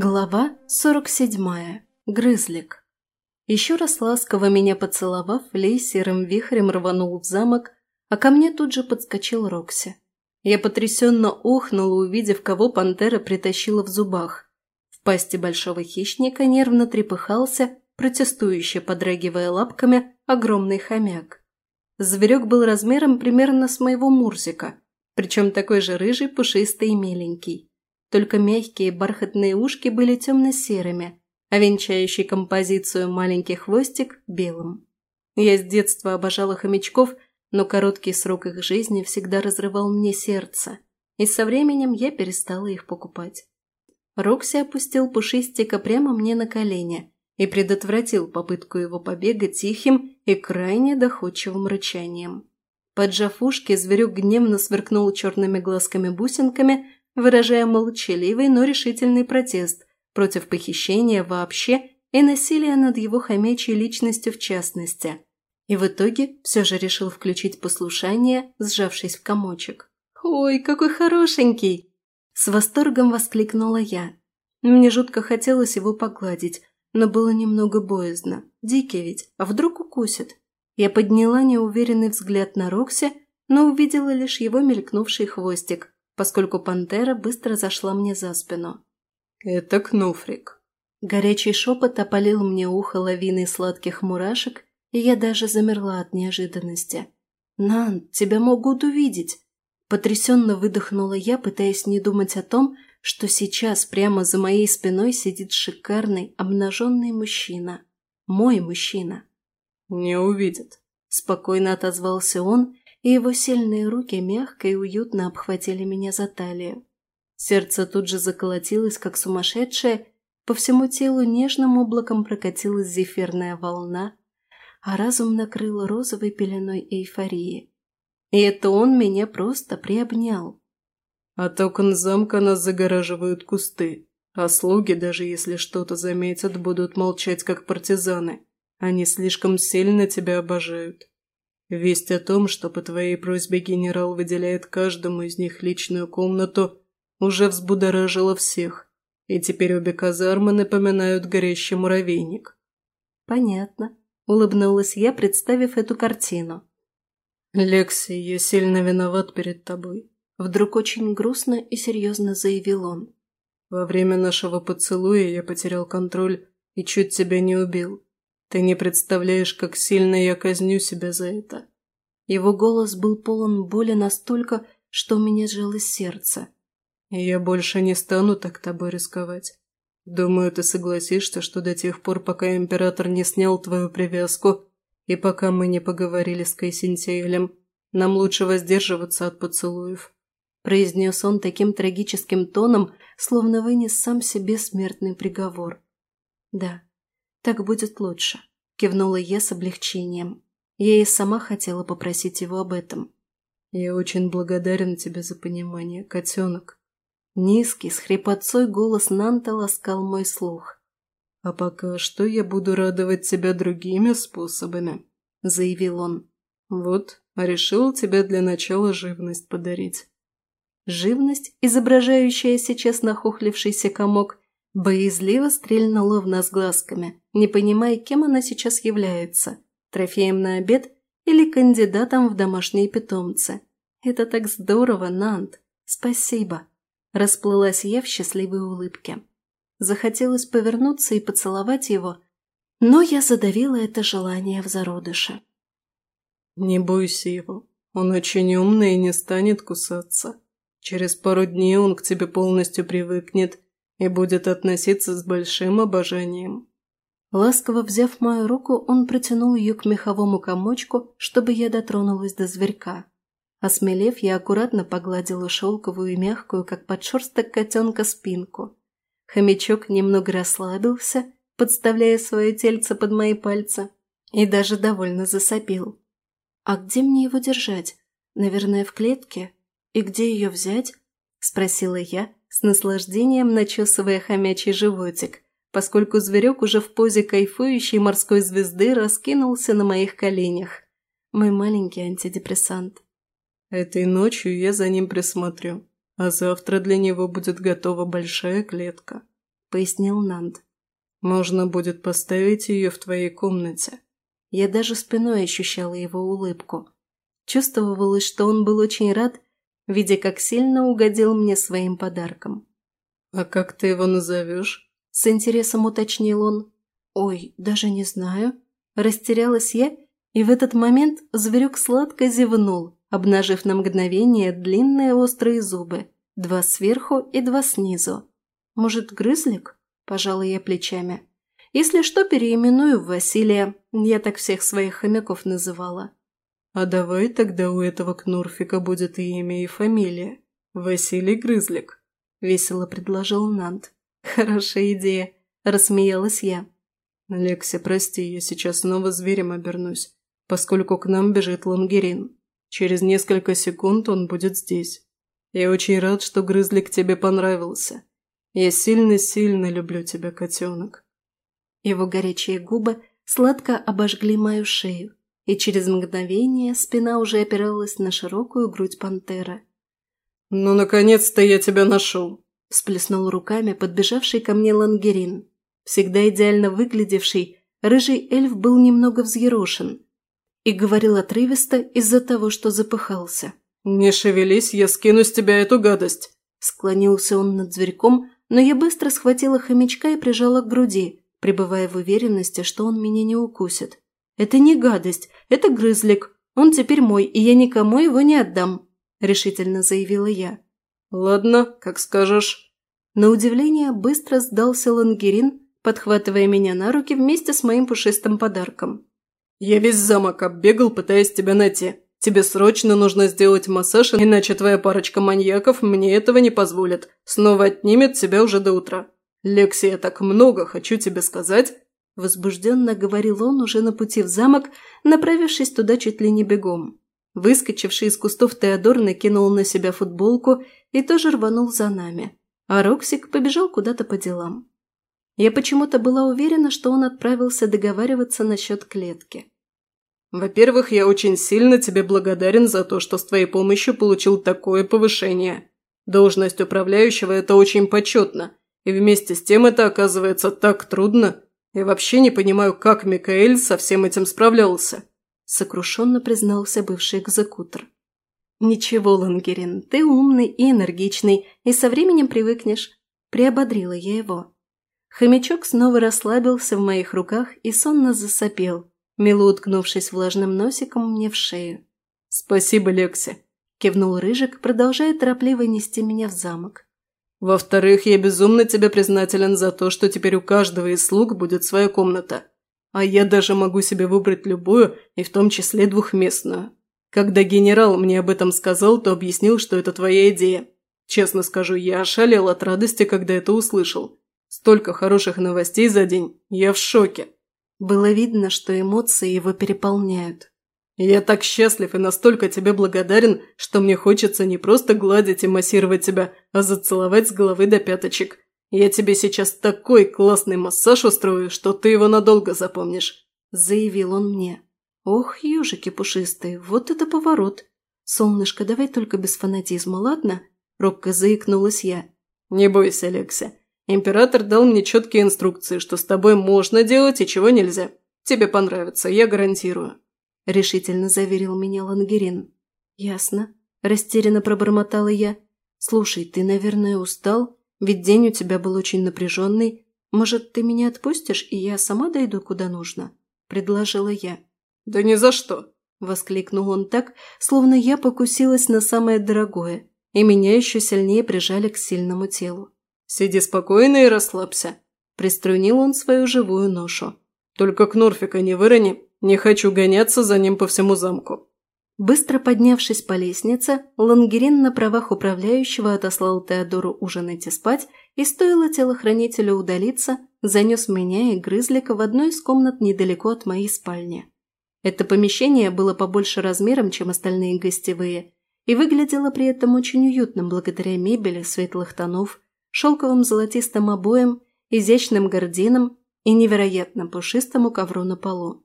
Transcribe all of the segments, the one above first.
Глава 47. Грызлик. Еще раз ласково меня поцеловав, Лей серым вихрем рванул в замок, а ко мне тут же подскочил Рокси. Я потрясенно охнула, увидев, кого пантера притащила в зубах. В пасти большого хищника нервно трепыхался, протестующе подрагивая лапками, огромный хомяк. Зверек был размером примерно с моего Мурзика, причем такой же рыжий, пушистый и миленький. Только мягкие бархатные ушки были темно-серыми, а венчающий композицию маленький хвостик – белым. Я с детства обожала хомячков, но короткий срок их жизни всегда разрывал мне сердце, и со временем я перестала их покупать. Рокси опустил пушистика прямо мне на колени и предотвратил попытку его побега тихим и крайне доходчивым рычанием. Поджав ушки, зверюк гневно сверкнул черными глазками-бусинками, выражая молчаливый, но решительный протест против похищения вообще и насилия над его хомячей личностью в частности. И в итоге все же решил включить послушание, сжавшись в комочек. «Ой, какой хорошенький!» С восторгом воскликнула я. Мне жутко хотелось его погладить, но было немного боязно. Дикий ведь, а вдруг укусит? Я подняла неуверенный взгляд на Рокси, но увидела лишь его мелькнувший хвостик, поскольку пантера быстро зашла мне за спину. «Это Кнуфрик». Горячий шепот опалил мне ухо лавиной сладких мурашек, и я даже замерла от неожиданности. «Нан, тебя могут увидеть!» Потрясенно выдохнула я, пытаясь не думать о том, что сейчас прямо за моей спиной сидит шикарный, обнаженный мужчина. Мой мужчина. «Не увидят», – спокойно отозвался он и его сильные руки мягко и уютно обхватили меня за талию. Сердце тут же заколотилось, как сумасшедшее, по всему телу нежным облаком прокатилась зефирная волна, а разум накрыл розовой пеленой эйфории. И это он меня просто приобнял. От окон замка нас загораживают кусты, а слуги, даже если что-то заметят, будут молчать, как партизаны. Они слишком сильно тебя обожают. Весть о том, что по твоей просьбе генерал выделяет каждому из них личную комнату, уже взбудоражила всех, и теперь обе казармы напоминают горящий муравейник. «Понятно», – улыбнулась я, представив эту картину. «Лекси, я сильно виноват перед тобой», – вдруг очень грустно и серьезно заявил он. «Во время нашего поцелуя я потерял контроль и чуть тебя не убил. Ты не представляешь, как сильно я казню себя за это». Его голос был полон боли настолько, что у меня сжалось сердце. «Я больше не стану так тобой рисковать. Думаю, ты согласишься, что до тех пор, пока император не снял твою привязку, и пока мы не поговорили с Кайсинтейлем, нам лучше воздерживаться от поцелуев», произнес он таким трагическим тоном, словно вынес сам себе смертный приговор. «Да, «Так будет лучше», – кивнула я с облегчением. Я и сама хотела попросить его об этом. «Я очень благодарен тебе за понимание, котенок». Низкий, с хрипотцой голос Нанта ласкал мой слух. «А пока что я буду радовать тебя другими способами», – заявил он. «Вот, решил тебе для начала живность подарить». Живность, изображающая сейчас нахохлившийся комок, Боязливо стрельнула в нас глазками, не понимая, кем она сейчас является – трофеем на обед или кандидатом в домашние питомцы. Это так здорово, Нант! Спасибо! Расплылась я в счастливой улыбке. Захотелось повернуться и поцеловать его, но я задавила это желание в зародыше. «Не бойся его. Он очень умный и не станет кусаться. Через пару дней он к тебе полностью привыкнет и будет относиться с большим обожанием». Ласково взяв мою руку, он протянул ее к меховому комочку, чтобы я дотронулась до зверька. Осмелев, я аккуратно погладила шелковую и мягкую, как подшерсток котенка, спинку. Хомячок немного расслабился, подставляя свое тельце под мои пальцы, и даже довольно засопил. «А где мне его держать? Наверное, в клетке? И где ее взять?» – спросила я, с наслаждением начесывая хомячий животик, поскольку зверек уже в позе кайфующей морской звезды раскинулся на моих коленях. Мой маленький антидепрессант. Этой ночью я за ним присмотрю, а завтра для него будет готова большая клетка. – пояснил Нанд. «Можно будет поставить ее в твоей комнате». Я даже спиной ощущала его улыбку. Чувствовалось, что он был очень рад, видя, как сильно угодил мне своим подарком. «А как ты его назовешь?» – с интересом уточнил он. «Ой, даже не знаю». Растерялась я, и в этот момент зверюк сладко зевнул, обнажив на мгновение длинные острые зубы, два сверху и два снизу. «Может, грызлик?» – пожала я плечами. «Если что, переименую в Василия. Я так всех своих хомяков называла». «А давай тогда у этого кнурфика будет и имя, и фамилия. Василий Грызлик», – весело предложил Нант. «Хорошая идея», – рассмеялась я. «Лекся, прости, я сейчас снова зверем обернусь, поскольку к нам бежит Лангерин. Через несколько секунд он будет здесь. Я очень рад, что Грызлик тебе понравился. Я сильно-сильно люблю тебя, котенок». Его горячие губы сладко обожгли мою шею, и через мгновение спина уже опиралась на широкую грудь пантеры. «Ну, наконец-то я тебя нашел!» – всплеснул руками подбежавший ко мне Лангерин. Всегда идеально выглядевший, рыжий эльф был немного взъерошен и говорил отрывисто из-за того, что запыхался. «Не шевелись, я скину с тебя эту гадость!» Склонился он над зверьком, но я быстро схватила хомячка и прижала к груди, пребывая в уверенности, что он меня не укусит. «Это не гадость, это грызлик. Он теперь мой, и я никому его не отдам», – решительно заявила я. «Ладно, как скажешь». На удивление быстро сдался Лангерин, подхватывая меня на руки вместе с моим пушистым подарком. «Я весь замок оббегал, пытаясь тебя найти. Тебе срочно нужно сделать массаж, иначе твоя парочка маньяков мне этого не позволит. Снова отнимет тебя уже до утра. Лекси, я так много хочу тебе сказать!» Возбужденно говорил он уже на пути в замок, направившись туда чуть ли не бегом. Выскочивший из кустов Теодор накинул на себя футболку и тоже рванул за нами. А Роксик побежал куда-то по делам. Я почему-то была уверена, что он отправился договариваться насчет клетки. Во-первых, я очень сильно тебе благодарен за то, что с твоей помощью получил такое повышение. Должность управляющего – это очень почетно, и вместе с тем это оказывается так трудно. Я вообще не понимаю, как Микаэль со всем этим справлялся», – сокрушенно признался бывший экзекутор. «Ничего, Лангерин, ты умный и энергичный, и со временем привыкнешь», – приободрила я его. Хомячок снова расслабился в моих руках и сонно засопел, мило уткнувшись влажным носиком мне в шею. «Спасибо, Лекси», – кивнул Рыжик, продолжая торопливо нести меня в замок. «Во-вторых, я безумно тебе признателен за то, что теперь у каждого из слуг будет своя комната. А я даже могу себе выбрать любую, и в том числе двухместную. Когда генерал мне об этом сказал, то объяснил, что это твоя идея. Честно скажу, я ошалел от радости, когда это услышал. Столько хороших новостей за день. Я в шоке. Было видно, что эмоции его переполняют. «Я так счастлив и настолько тебе благодарен, что мне хочется не просто гладить и массировать тебя, а зацеловать с головы до пяточек. Я тебе сейчас такой классный массаж устрою, что ты его надолго запомнишь», – заявил он мне. «Ох, ежики пушистые, вот это поворот! Солнышко, давай только без фанатизма, ладно?» – робко заикнулась я. «Не бойся, Алекса. Император дал мне четкие инструкции, что с тобой можно делать и чего нельзя. Тебе понравится, я гарантирую», – решительно заверил меня Лангерин. «Ясно», – растерянно пробормотала я. «Слушай, ты, наверное, устал, ведь день у тебя был очень напряженный. Может, ты меня отпустишь, и я сама дойду куда нужно?» – предложила я. «Да ни за что!» – воскликнул он так, словно я покусилась на самое дорогое, и меня еще сильнее прижали к сильному телу. «Сиди спокойно и расслабься», – приструнил он свою живую ношу. «Только Кнорфика не вырони, не хочу гоняться за ним по всему замку». Быстро поднявшись по лестнице, Лангерин на правах управляющего отослал Теодору ужинать и спать, и стоило телохранителю удалиться, занес меня и Грызлика в одну из комнат недалеко от моей спальни. Это помещение было побольше размером, чем остальные гостевые, и выглядело при этом очень уютным благодаря мебели светлых тонов, шелковым золотистым обоем, изящным гардинам и невероятно пушистому ковру на полу.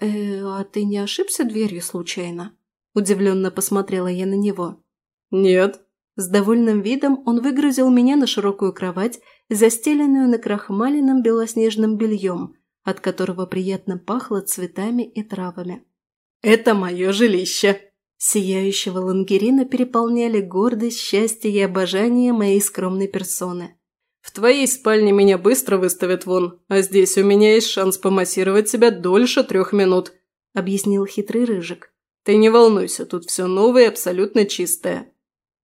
«Э, а ты не ошибся дверью случайно?» Удивленно посмотрела я на него. «Нет». С довольным видом он выгрузил меня на широкую кровать застеленную накрахмаленным белоснежным бельем, от которого приятно пахло цветами и травами. «Это мое жилище!» Сияющего лангерина переполняли гордость, счастье и обожание моей скромной персоны. «В твоей спальне меня быстро выставят вон, а здесь у меня есть шанс помассировать себя дольше трех минут», – объяснил хитрый рыжик. «Ты не волнуйся, тут все новое и абсолютно чистое».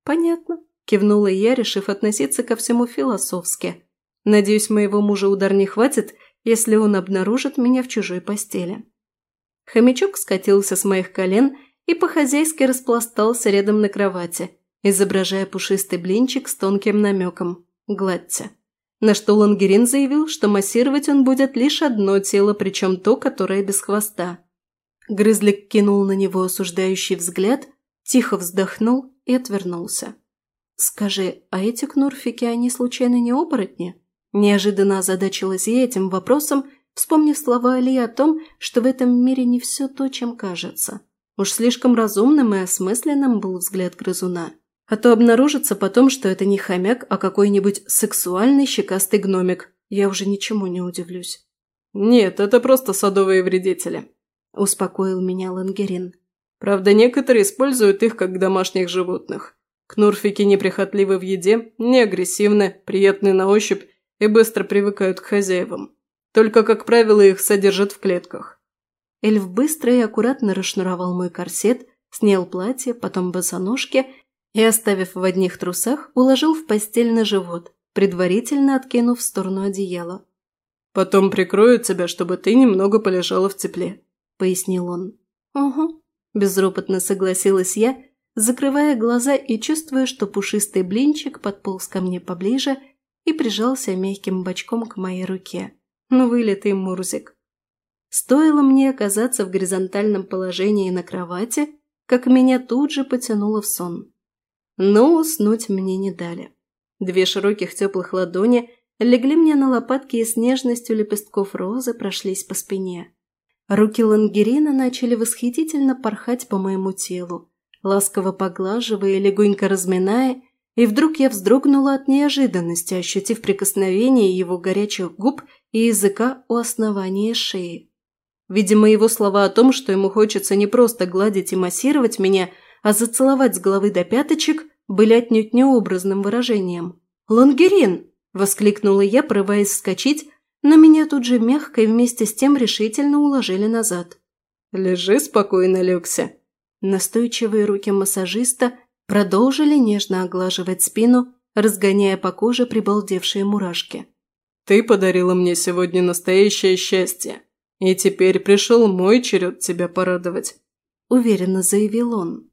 «Понятно», – кивнула я, решив относиться ко всему философски. «Надеюсь, моего мужа удар не хватит, если он обнаружит меня в чужой постели». Хомячок скатился с моих колен и по-хозяйски распластался рядом на кровати, изображая пушистый блинчик с тонким намеком «Гладьте». На что Лангерин заявил, что массировать он будет лишь одно тело, причем то, которое без хвоста. Грызлик кинул на него осуждающий взгляд, тихо вздохнул и отвернулся. «Скажи, а эти кнурфики, они случайно не оборотни?» Неожиданно озадачилась я этим вопросом, вспомнив слова Али о том, что в этом мире не все то, чем кажется. Уж слишком разумным и осмысленным был взгляд грызуна. А то обнаружится потом, что это не хомяк, а какой-нибудь сексуальный щекастый гномик. Я уже ничему не удивлюсь. «Нет, это просто садовые вредители», – успокоил меня Лангерин. «Правда, некоторые используют их как домашних животных. Кнурфики неприхотливы в еде, не агрессивны, приятны на ощупь и быстро привыкают к хозяевам. Только, как правило, их содержат в клетках. Эльф быстро и аккуратно расшнуровал мой корсет, снял платье, потом босоножки и, оставив в одних трусах, уложил в постель на живот, предварительно откинув в сторону одеяла. «Потом прикрою тебя, чтобы ты немного полежала в тепле», – пояснил он. «Угу», – безропотно согласилась я, закрывая глаза и чувствуя, что пушистый блинчик подполз ко мне поближе и прижался мягким бочком к моей руке. Ну, вылитый Мурзик. Стоило мне оказаться в горизонтальном положении на кровати, как меня тут же потянуло в сон. Но уснуть мне не дали. Две широких теплых ладони легли мне на лопатки и с нежностью лепестков розы прошлись по спине. Руки Лангерина начали восхитительно порхать по моему телу, ласково поглаживая легонько разминая, и вдруг я вздрогнула от неожиданности, ощутив прикосновение его горячих губ и языка у основания шеи. Видимо, его слова о том, что ему хочется не просто гладить и массировать меня, а зацеловать с головы до пяточек, были отнюдь необразным выражением. «Лангерин!» – воскликнула я, порываясь вскочить, но меня тут же мягко и вместе с тем решительно уложили назад. «Лежи спокойно, Люкся!» Настойчивые руки массажиста продолжили нежно оглаживать спину, разгоняя по коже прибалдевшие мурашки. «Ты подарила мне сегодня настоящее счастье, и теперь пришел мой черед тебя порадовать», – уверенно заявил он.